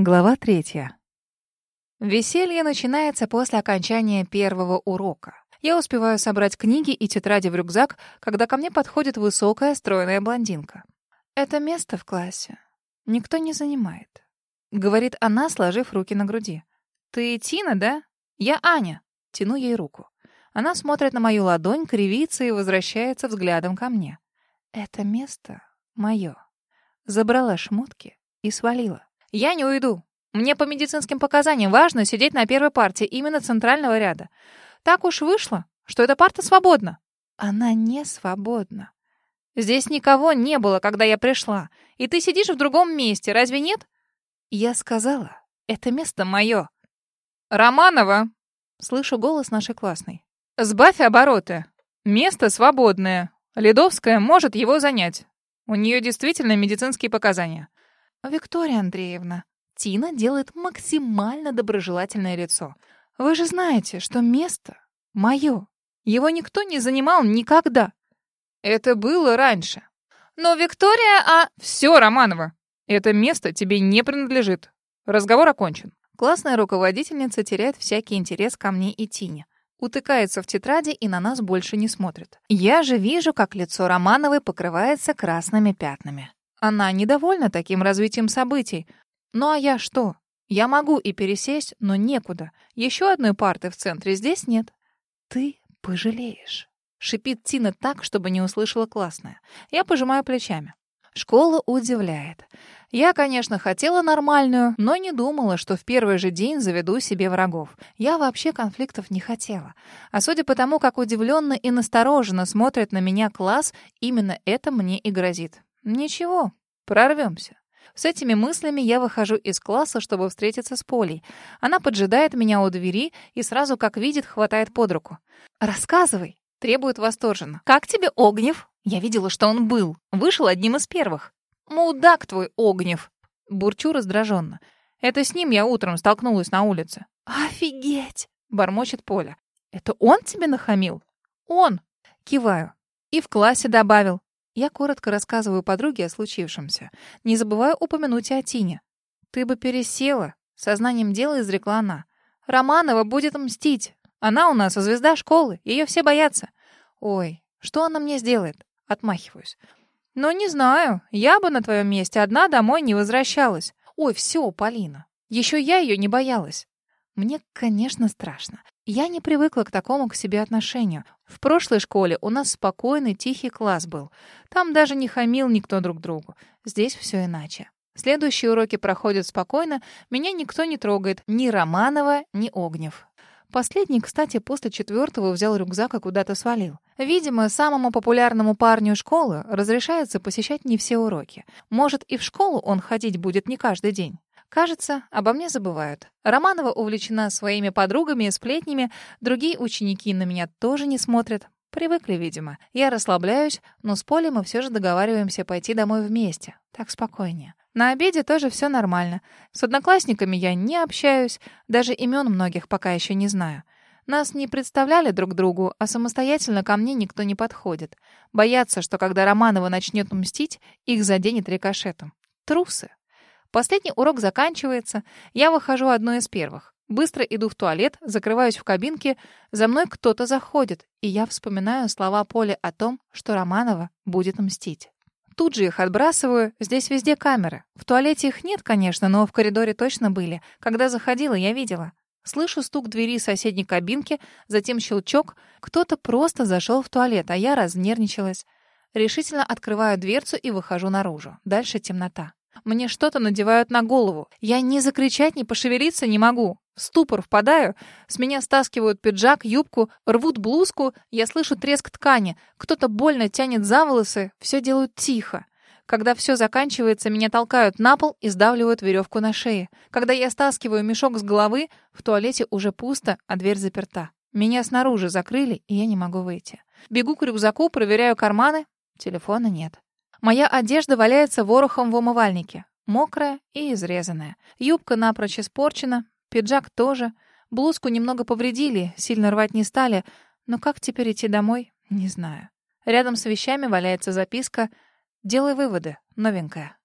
Глава третья. Веселье начинается после окончания первого урока. Я успеваю собрать книги и тетради в рюкзак, когда ко мне подходит высокая, стройная блондинка. «Это место в классе никто не занимает», — говорит она, сложив руки на груди. «Ты Тина, да? Я Аня». Тяну ей руку. Она смотрит на мою ладонь, кривится и возвращается взглядом ко мне. «Это место мое». Забрала шмотки и свалила. Я не уйду. Мне по медицинским показаниям важно сидеть на первой парте именно центрального ряда. Так уж вышло, что эта парта свободна. Она не свободна. Здесь никого не было, когда я пришла. И ты сидишь в другом месте, разве нет? Я сказала, это место мое. Романова, слышу голос нашей классной. Сбавь обороты. Место свободное. Ледовская может его занять. У нее действительно медицинские показания. «Виктория Андреевна», Тина делает максимально доброжелательное лицо. «Вы же знаете, что место мое. Его никто не занимал никогда». «Это было раньше». «Но Виктория, а...» «Все, Романова, это место тебе не принадлежит. Разговор окончен». Классная руководительница теряет всякий интерес ко мне и Тине. Утыкается в тетради и на нас больше не смотрит. Я же вижу, как лицо Романовой покрывается красными пятнами. Она недовольна таким развитием событий. Ну а я что? Я могу и пересесть, но некуда. Еще одной парты в центре здесь нет. Ты пожалеешь. Шипит Тина так, чтобы не услышала классная. Я пожимаю плечами. Школа удивляет. Я, конечно, хотела нормальную, но не думала, что в первый же день заведу себе врагов. Я вообще конфликтов не хотела. А судя по тому, как удивленно и настороженно смотрит на меня класс, именно это мне и грозит. Ничего, прорвемся. С этими мыслями я выхожу из класса, чтобы встретиться с Полей. Она поджидает меня у двери и сразу, как видит, хватает под руку. «Рассказывай!» — требует восторженно. «Как тебе Огнев?» Я видела, что он был. Вышел одним из первых. «Мудак твой, Огнев!» Бурчу раздраженно. Это с ним я утром столкнулась на улице. «Офигеть!» — бормочет Поля. «Это он тебе нахамил?» «Он!» — киваю. И в классе добавил. Я коротко рассказываю подруге о случившемся. Не забываю упомянуть и о Тине. «Ты бы пересела», — сознанием дела изрекла она. «Романова будет мстить. Она у нас звезда школы, ее все боятся». «Ой, что она мне сделает?» — отмахиваюсь. «Ну, не знаю. Я бы на твоем месте одна домой не возвращалась. Ой, все, Полина. Еще я ее не боялась. Мне, конечно, страшно. Я не привыкла к такому к себе отношению. В прошлой школе у нас спокойный, тихий класс был. Там даже не хамил никто друг другу. Здесь все иначе. Следующие уроки проходят спокойно, меня никто не трогает, ни Романова, ни Огнев. Последний, кстати, после четвертого взял рюкзак и куда-то свалил. Видимо, самому популярному парню школы разрешается посещать не все уроки. Может, и в школу он ходить будет не каждый день. Кажется, обо мне забывают. Романова увлечена своими подругами и сплетнями, другие ученики на меня тоже не смотрят. Привыкли, видимо. Я расслабляюсь, но с Полей мы все же договариваемся пойти домой вместе. Так спокойнее. На обеде тоже все нормально. С одноклассниками я не общаюсь, даже имен многих пока еще не знаю. Нас не представляли друг другу, а самостоятельно ко мне никто не подходит. Боятся, что когда Романова начнет мстить, их заденет рикошетом. Трусы. Последний урок заканчивается. Я выхожу одной из первых. Быстро иду в туалет, закрываюсь в кабинке. За мной кто-то заходит, и я вспоминаю слова Поли о том, что Романова будет мстить. Тут же их отбрасываю. Здесь везде камеры. В туалете их нет, конечно, но в коридоре точно были. Когда заходила, я видела. Слышу стук двери соседней кабинки, затем щелчок. Кто-то просто зашел в туалет, а я разнервничалась. Решительно открываю дверцу и выхожу наружу. Дальше темнота. Мне что-то надевают на голову. Я ни закричать, ни пошевелиться не могу. В ступор впадаю. С меня стаскивают пиджак, юбку, рвут блузку. Я слышу треск ткани. Кто-то больно тянет за волосы. Все делают тихо. Когда все заканчивается, меня толкают на пол и сдавливают веревку на шее. Когда я стаскиваю мешок с головы, в туалете уже пусто, а дверь заперта. Меня снаружи закрыли, и я не могу выйти. Бегу к рюкзаку, проверяю карманы. Телефона нет. Моя одежда валяется ворохом в умывальнике. Мокрая и изрезанная. Юбка напрочь испорчена, пиджак тоже. Блузку немного повредили, сильно рвать не стали. Но как теперь идти домой, не знаю. Рядом с вещами валяется записка «Делай выводы, новенькая».